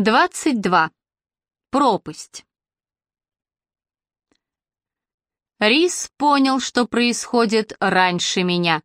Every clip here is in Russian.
22. Пропасть. Рис понял, что происходит раньше меня.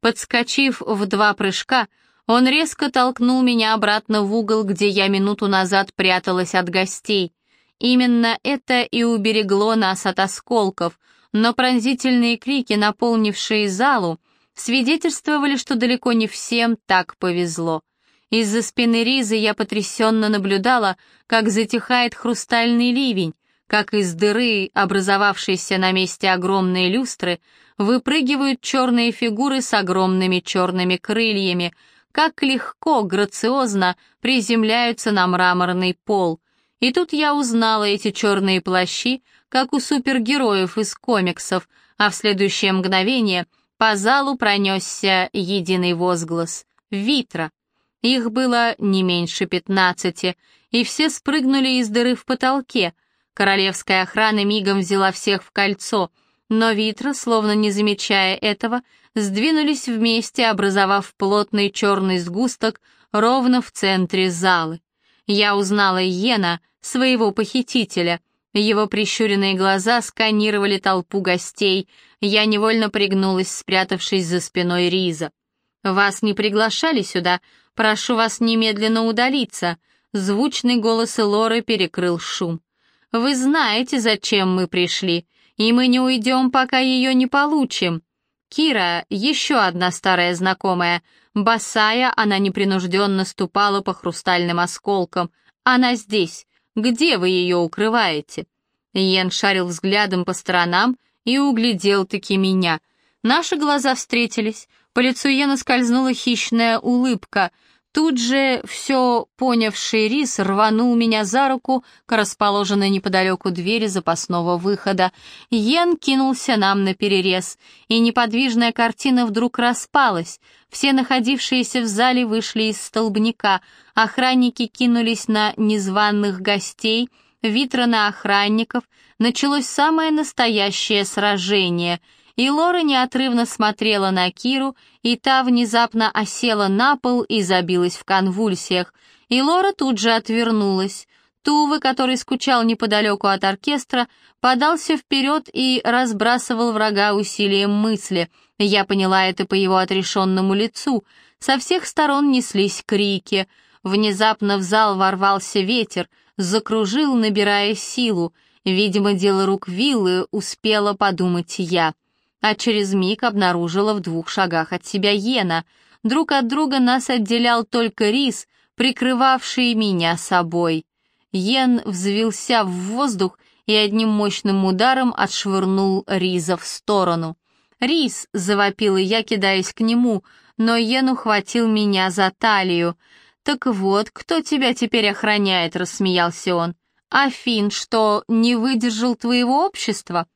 Подскочив в два прыжка, он резко толкнул меня обратно в угол, где я минуту назад пряталась от гостей. Именно это и уберегло нас от осколков, но пронзительные крики, наполнившие залу, свидетельствовали, что далеко не всем так повезло. Из-за спины Ризы я потрясенно наблюдала, как затихает хрустальный ливень, как из дыры, образовавшейся на месте огромной люстры, выпрыгивают черные фигуры с огромными черными крыльями, как легко, грациозно приземляются на мраморный пол. И тут я узнала эти черные плащи, как у супергероев из комиксов, а в следующее мгновение по залу пронесся единый возглас «Витра!». Их было не меньше пятнадцати, и все спрыгнули из дыры в потолке. Королевская охрана мигом взяла всех в кольцо, но Витра, словно не замечая этого, сдвинулись вместе, образовав плотный черный сгусток ровно в центре залы. Я узнала Йена, своего похитителя. Его прищуренные глаза сканировали толпу гостей. Я невольно пригнулась, спрятавшись за спиной Риза. «Вас не приглашали сюда? Прошу вас немедленно удалиться!» Звучный голос Лоры перекрыл шум. «Вы знаете, зачем мы пришли, и мы не уйдем, пока ее не получим!» Кира, еще одна старая знакомая. Босая, она непринужденно ступала по хрустальным осколкам. Она здесь. Где вы ее укрываете?» Йен шарил взглядом по сторонам и углядел-таки меня. Наши глаза встретились. По лицу Йена скользнула хищная улыбка. Тут же все понявший Рис рванул меня за руку к расположенной неподалеку двери запасного выхода. Йен кинулся нам на перерез, и неподвижная картина вдруг распалась. Все находившиеся в зале вышли из столбняка, охранники кинулись на незваных гостей, Витра на охранников. Началось самое настоящее сражение — и Лора неотрывно смотрела на Киру, и та внезапно осела на пол и забилась в конвульсиях, и Лора тут же отвернулась. Тувы, который скучал неподалеку от оркестра, подался вперед и разбрасывал врага усилием мысли. Я поняла это по его отрешенному лицу. Со всех сторон неслись крики. Внезапно в зал ворвался ветер, закружил, набирая силу. Видимо, дело рук виллы успела подумать я а через миг обнаружила в двух шагах от себя Йена. Друг от друга нас отделял только рис, прикрывавший меня собой. Йен взвился в воздух и одним мощным ударом отшвырнул Риза в сторону. «Рис!» — завопила я, кидаясь к нему, но Йен ухватил меня за талию. «Так вот, кто тебя теперь охраняет?» — рассмеялся он. «Афин, что, не выдержал твоего общества?»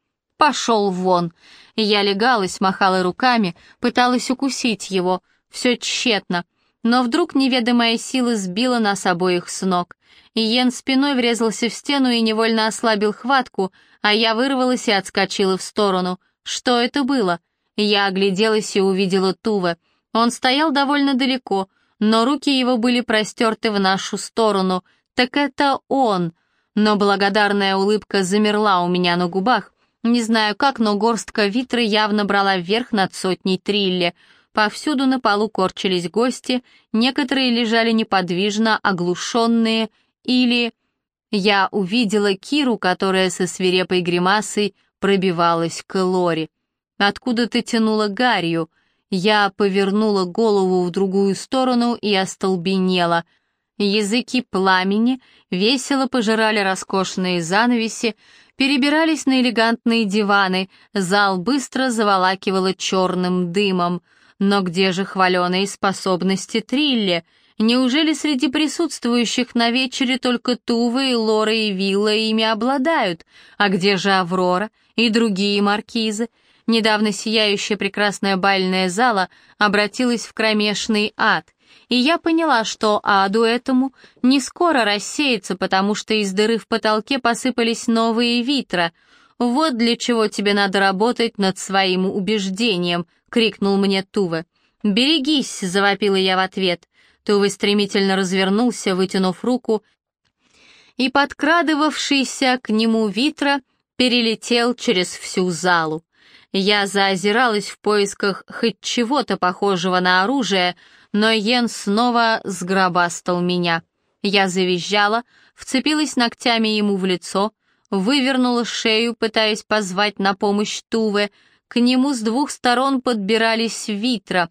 «Пошел вон!» Я легалась, махала руками, пыталась укусить его. Все тщетно. Но вдруг неведомая сила сбила нас обоих с ног. Иен спиной врезался в стену и невольно ослабил хватку, а я вырвалась и отскочила в сторону. Что это было? Я огляделась и увидела Туве. Он стоял довольно далеко, но руки его были простерты в нашу сторону. Так это он! Но благодарная улыбка замерла у меня на губах, не знаю как, но горстка витры явно брала вверх над сотней трилли. Повсюду на полу корчились гости, некоторые лежали неподвижно, оглушенные, или... Я увидела Киру, которая со свирепой гримасой пробивалась к Лори. Откуда-то тянула гарью. Я повернула голову в другую сторону и остолбенела. Языки пламени весело пожирали роскошные занавеси, перебирались на элегантные диваны, зал быстро заволакивало черным дымом. Но где же хваленые способности Трилли? Неужели среди присутствующих на вечере только Тувы и Лора и Вилла ими обладают? А где же Аврора и другие маркизы? Недавно сияющая прекрасная бальная зала обратилась в кромешный ад — и я поняла, что аду этому не скоро рассеется, потому что из дыры в потолке посыпались новые витра. «Вот для чего тебе надо работать над своим убеждением», — крикнул мне Туве. «Берегись», — завопила я в ответ. Туве стремительно развернулся, вытянув руку, и подкрадывавшийся к нему Витра перелетел через всю залу. Я заозиралась в поисках хоть чего-то похожего на оружие, но Йен снова сгробастал меня. Я завизжала, вцепилась ногтями ему в лицо, вывернула шею, пытаясь позвать на помощь Туве. К нему с двух сторон подбирались Витра.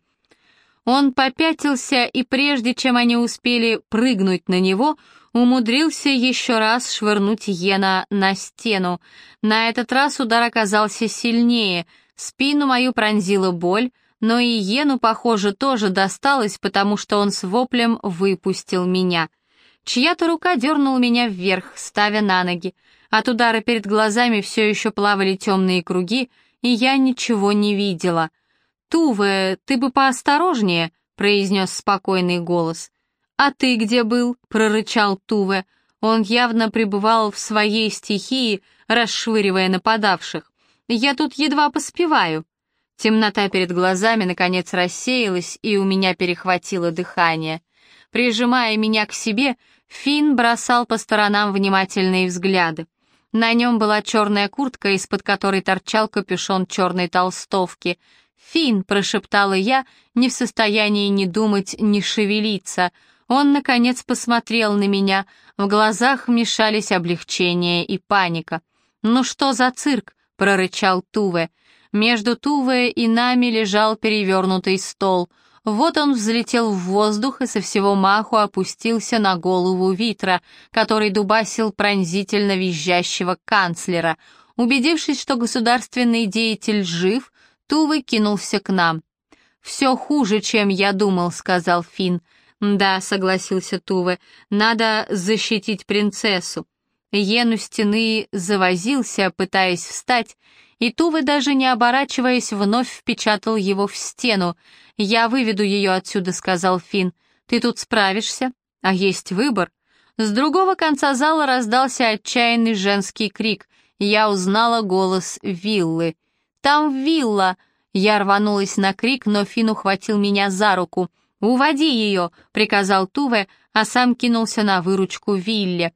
Он попятился, и прежде чем они успели прыгнуть на него, умудрился еще раз швырнуть Йена на стену. На этот раз удар оказался сильнее, спину мою пронзила боль, но и Йену, похоже, тоже досталось, потому что он с воплем выпустил меня. Чья-то рука дернула меня вверх, ставя на ноги. От удара перед глазами все еще плавали темные круги, и я ничего не видела. «Туве, ты бы поосторожнее», — произнес спокойный голос. «А ты где был?» — прорычал Туве. Он явно пребывал в своей стихии, расшвыривая нападавших. «Я тут едва поспеваю». Темнота перед глазами наконец рассеялась, и у меня перехватило дыхание. Прижимая меня к себе, Финн бросал по сторонам внимательные взгляды. На нем была черная куртка, из-под которой торчал капюшон черной толстовки. «Финн!» — прошептала я, не в состоянии ни думать, ни шевелиться — он, наконец, посмотрел на меня. В глазах мешались облегчение и паника. «Ну что за цирк?» — прорычал Туве. Между Туве и нами лежал перевернутый стол. Вот он взлетел в воздух и со всего маху опустился на голову Витра, который дубасил пронзительно визжащего канцлера. Убедившись, что государственный деятель жив, Туве кинулся к нам. «Все хуже, чем я думал», — сказал Финн. «Да», — согласился Туве, — «надо защитить принцессу». Йен у стены завозился, пытаясь встать, и Туве, даже не оборачиваясь, вновь впечатал его в стену. «Я выведу ее отсюда», — сказал Финн. «Ты тут справишься? А есть выбор». С другого конца зала раздался отчаянный женский крик. Я узнала голос Виллы. «Там Вилла!» Я рванулась на крик, но Финн ухватил меня за руку. «Уводи ее!» — приказал Туве, а сам кинулся на выручку Вилле.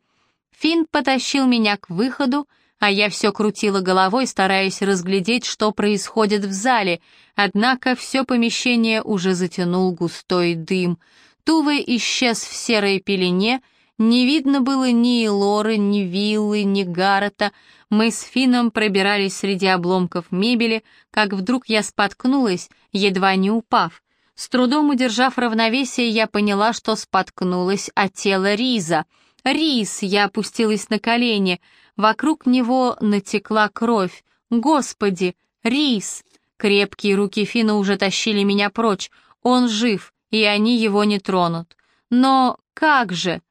Финн потащил меня к выходу, а я все крутила головой, стараясь разглядеть, что происходит в зале, однако все помещение уже затянул густой дым. Туве исчез в серой пелене, не видно было ни Лоры, ни Виллы, ни Гаррета. Мы с Фином пробирались среди обломков мебели, как вдруг я споткнулась, едва не упав. С трудом удержав равновесие, я поняла, что споткнулась о тело Риза. «Риз!» — я опустилась на колени. Вокруг него натекла кровь. «Господи! Риз!» Крепкие руки Фина уже тащили меня прочь. Он жив, и они его не тронут. Но как же?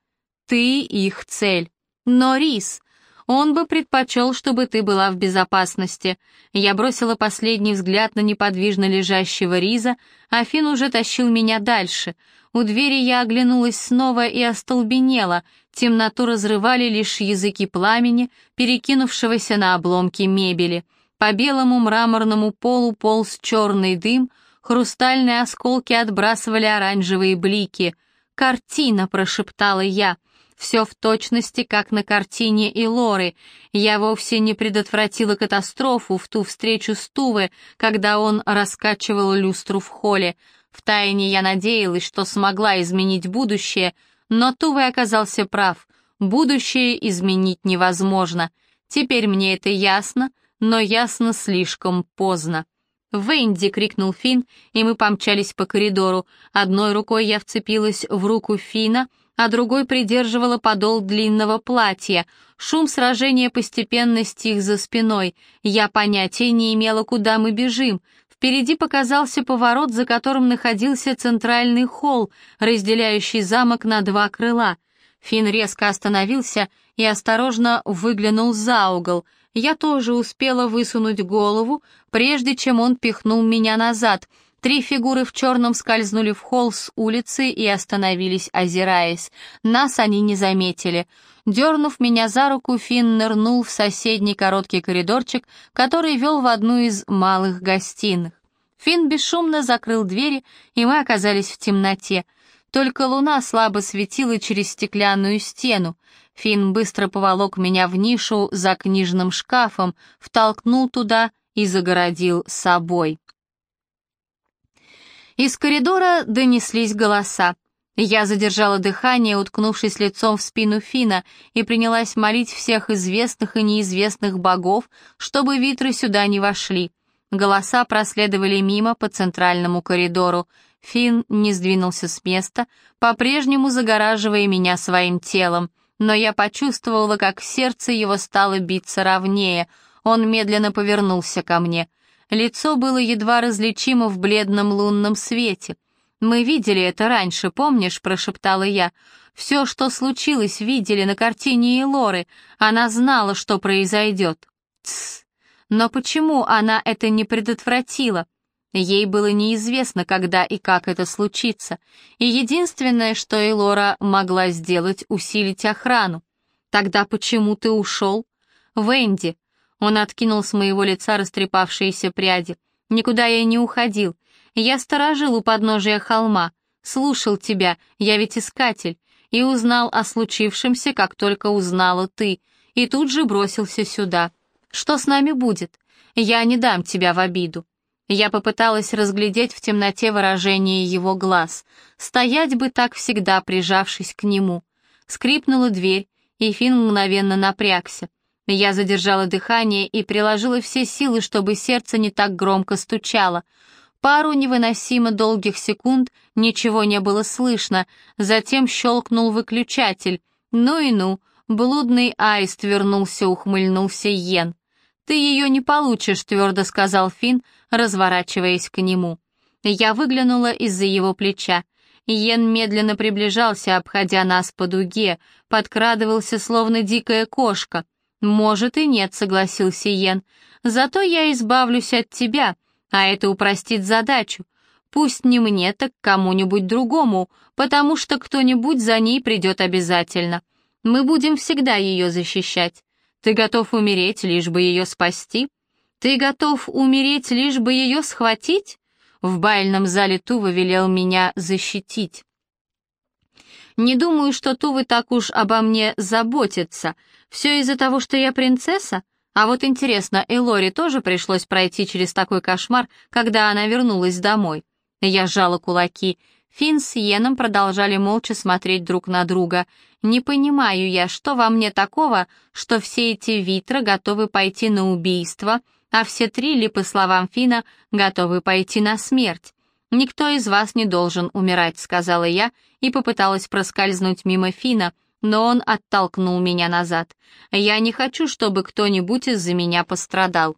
Ты их цель. Но Риз... Он бы предпочел, чтобы ты была в безопасности. Я бросила последний взгляд на неподвижно лежащего Риза, а Фин уже тащил меня дальше. У двери я оглянулась снова и остолбенела. Темноту разрывали лишь языки пламени, перекинувшегося на обломки мебели. По белому мраморному полу полз черный дым, хрустальные осколки отбрасывали оранжевые блики. «Картина!» — прошептала я — все в точности, как на картине и Лоры. Я вовсе не предотвратила катастрофу в ту встречу с Туве, когда он раскачивал люстру в холле. Втайне я надеялась, что смогла изменить будущее, но Туве оказался прав. Будущее изменить невозможно. Теперь мне это ясно, но ясно слишком поздно. «Венди!» — крикнул Финн, и мы помчались по коридору. Одной рукой я вцепилась в руку Фина, а другой придерживала подол длинного платья. Шум сражения постепенно стих за спиной. Я понятия не имела, куда мы бежим. Впереди показался поворот, за которым находился центральный холл, разделяющий замок на два крыла. Фин резко остановился и осторожно выглянул за угол. Я тоже успела высунуть голову, прежде чем он пихнул меня назад — Три фигуры в черном скользнули в холл с улицы и остановились, озираясь. Нас они не заметили. Дернув меня за руку, Финн нырнул в соседний короткий коридорчик, который вел в одну из малых гостиных. Финн бесшумно закрыл двери, и мы оказались в темноте. Только луна слабо светила через стеклянную стену. Финн быстро поволок меня в нишу за книжным шкафом, втолкнул туда и загородил собой. Из коридора донеслись голоса. Я задержала дыхание, уткнувшись лицом в спину Фина, и принялась молить всех известных и неизвестных богов, чтобы витры сюда не вошли. Голоса проследовали мимо по центральному коридору. Фин не сдвинулся с места, по-прежнему загораживая меня своим телом, но я почувствовала, как сердце его стало биться ровнее. Он медленно повернулся ко мне. Лицо было едва различимо в бледном лунном свете — «Мы видели это раньше, помнишь?» — прошептала я. «Все, что случилось, видели на картине Элоры. Она знала, что произойдет». «Тсс! Но почему она это не предотвратила?» Ей было неизвестно, когда и как это случится, и единственное, что Элора могла сделать, усилить охрану. «Тогда почему ты ушел?» «Венди». Он откинул с моего лица растрепавшиеся пряди. «Никуда я не уходил. Я сторожил у подножия холма, слушал тебя, я ведь искатель, и узнал о случившемся, как только узнала ты, и тут же бросился сюда. Что с нами будет? Я не дам тебя в обиду. Я попыталась разглядеть в темноте выражение его глаз. Стоять бы так всегда, прижавшись к нему. Скрипнула дверь, и Финн мгновенно напрягся. Я задержала дыхание и приложила все силы, чтобы сердце не так громко стучало — Пару невыносимо долгих секунд ничего не было слышно, затем щелкнул выключатель. Ну и ну, блудный аист вернулся, ухмыльнулся Йен. «Ты ее не получишь», — твердо сказал Финн, разворачиваясь к нему. Я выглянула из-за его плеча. Йен медленно приближался, обходя нас по дуге, подкрадывался, словно дикая кошка. «Может и нет», — согласился Йен. «Зато я избавлюсь от тебя», а это упростит задачу. Пусть не мне, так кому-нибудь другому, потому что кто-нибудь за ней придет обязательно. Мы будем всегда ее защищать. Ты готов умереть, лишь бы ее спасти? Ты готов умереть, лишь бы ее схватить? В бальном зале Тува велел меня защитить. Не думаю, что Тувы так уж обо мне заботится. Все из-за того, что я принцесса? А вот интересно, Элори тоже пришлось пройти через такой кошмар, когда она вернулась домой. Я сжала кулаки. Финн с Йеном продолжали молча смотреть друг на друга. «Не понимаю я, что во мне такого, что все эти витра готовы пойти на убийство, а все три, ли, по словам Фина, готовы пойти на смерть. Никто из вас не должен умирать», — сказала я и попыталась проскользнуть мимо Фина, но он оттолкнул меня назад. «Я не хочу, чтобы кто-нибудь из-за меня пострадал».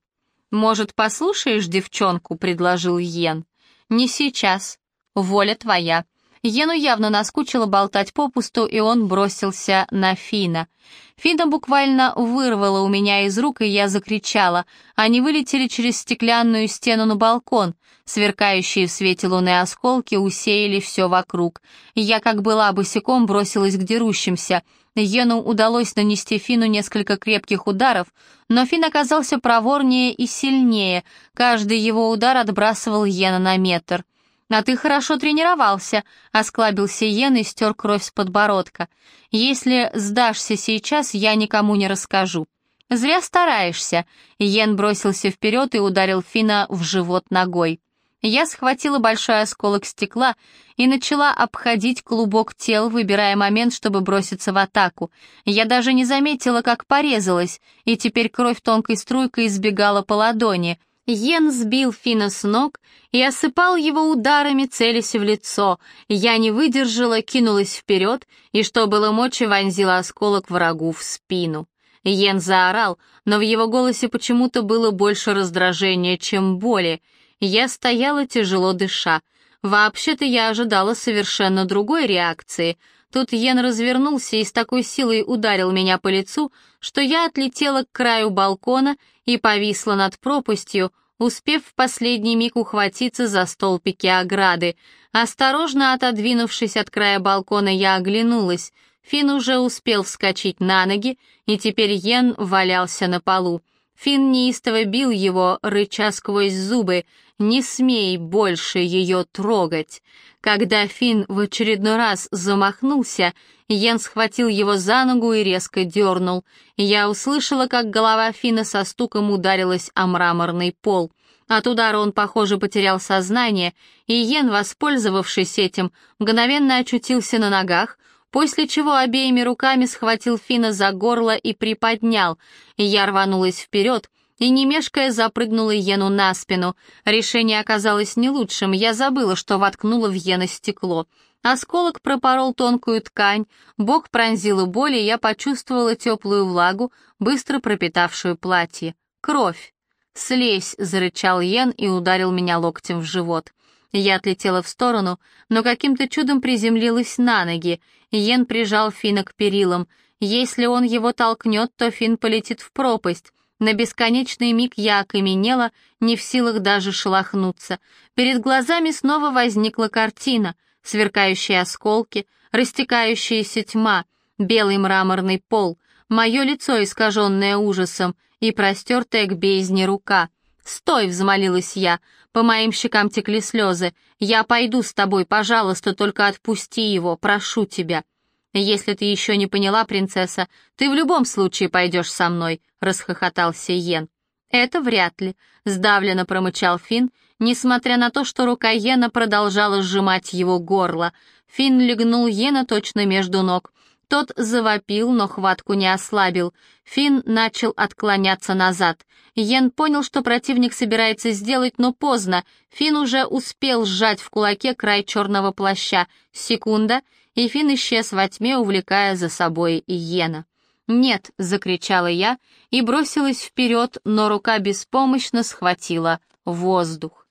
«Может, послушаешь девчонку?» — предложил Йен. «Не сейчас. Воля твоя». Йену явно наскучило болтать попусту, и он бросился на Фина. Фина буквально вырвала у меня из рук, и я закричала. Они вылетели через стеклянную стену на балкон. Сверкающие в свете луны осколки усеяли все вокруг. Я, как была босиком, бросилась к дерущимся. Йену удалось нанести Фину несколько крепких ударов, но Фин оказался проворнее и сильнее. Каждый его удар отбрасывал Йена на метр. «А ты хорошо тренировался», — осклабился Йен и стер кровь с подбородка. «Если сдашься сейчас, я никому не расскажу». «Зря стараешься», — Йен бросился вперед и ударил Фина в живот ногой. Я схватила большой осколок стекла и начала обходить клубок тел, выбирая момент, чтобы броситься в атаку. Я даже не заметила, как порезалась, и теперь кровь тонкой струйкой избегала по ладони. Йен сбил Фина с ног и осыпал его ударами, целясь в лицо. Я не выдержала, кинулась вперед и, что было мочи, вонзила осколок врагу в спину. Йен заорал, но в его голосе почему-то было больше раздражения, чем боли. Я стояла тяжело дыша. Вообще-то я ожидала совершенно другой реакции. Тут Йен развернулся и с такой силой ударил меня по лицу, что я отлетела к краю балкона и повисла над пропастью, успев в последний миг ухватиться за столбики ограды. Осторожно отодвинувшись от края балкона, я оглянулась. Фин уже успел вскочить на ноги, и теперь Йен валялся на полу. Фин неистово бил его, рыча сквозь зубы. Не смей больше ее трогать. Когда Финн в очередной раз замахнулся, Йен схватил его за ногу и резко дернул. Я услышала, как голова Фина со стуком ударилась о мраморный пол. От удара он, похоже, потерял сознание, и Йен, воспользовавшись этим, мгновенно очутился на ногах, после чего обеими руками схватил Фина за горло и приподнял. Я рванулась вперед, и, не мешкая, запрыгнула Йену на спину. Решение оказалось не лучшим, я забыла, что воткнула в Йена стекло. Осколок пропорол тонкую ткань, бок пронзила боль, и я почувствовала теплую влагу, быстро пропитавшую платье. Кровь. «Слезь!» — зарычал Йен и ударил меня локтем в живот. Я отлетела в сторону, но каким-то чудом приземлилась на ноги. Йен прижал Фина к перилам. Если он его толкнет, то Фин полетит в пропасть. На бесконечный миг я окаменела, не в силах даже шелохнуться. Перед глазами снова возникла картина — сверкающие осколки, растекающаяся тьма, белый мраморный пол, мое лицо, искаженное ужасом, и простертая к бездне рука. «Стой!» — взмолилась я. По моим щекам текли слезы. «Я пойду с тобой, пожалуйста, только отпусти его, прошу тебя». «Если ты еще не поняла, принцесса, ты в любом случае пойдешь со мной», — расхохотался Йен. «Это вряд ли», — сдавленно промычал Финн, несмотря на то, что рука Йена продолжала сжимать его горло. Финн легнул Йена точно между ног. Тот завопил, но хватку не ослабил. Финн начал отклоняться назад. Йен понял, что противник собирается сделать, но поздно. Финн уже успел сжать в кулаке край черного плаща. Секунда, и Финн исчез во тьме, увлекая за собой Йена. «Нет!» — закричала я и бросилась вперед, но рука беспомощно схватила воздух.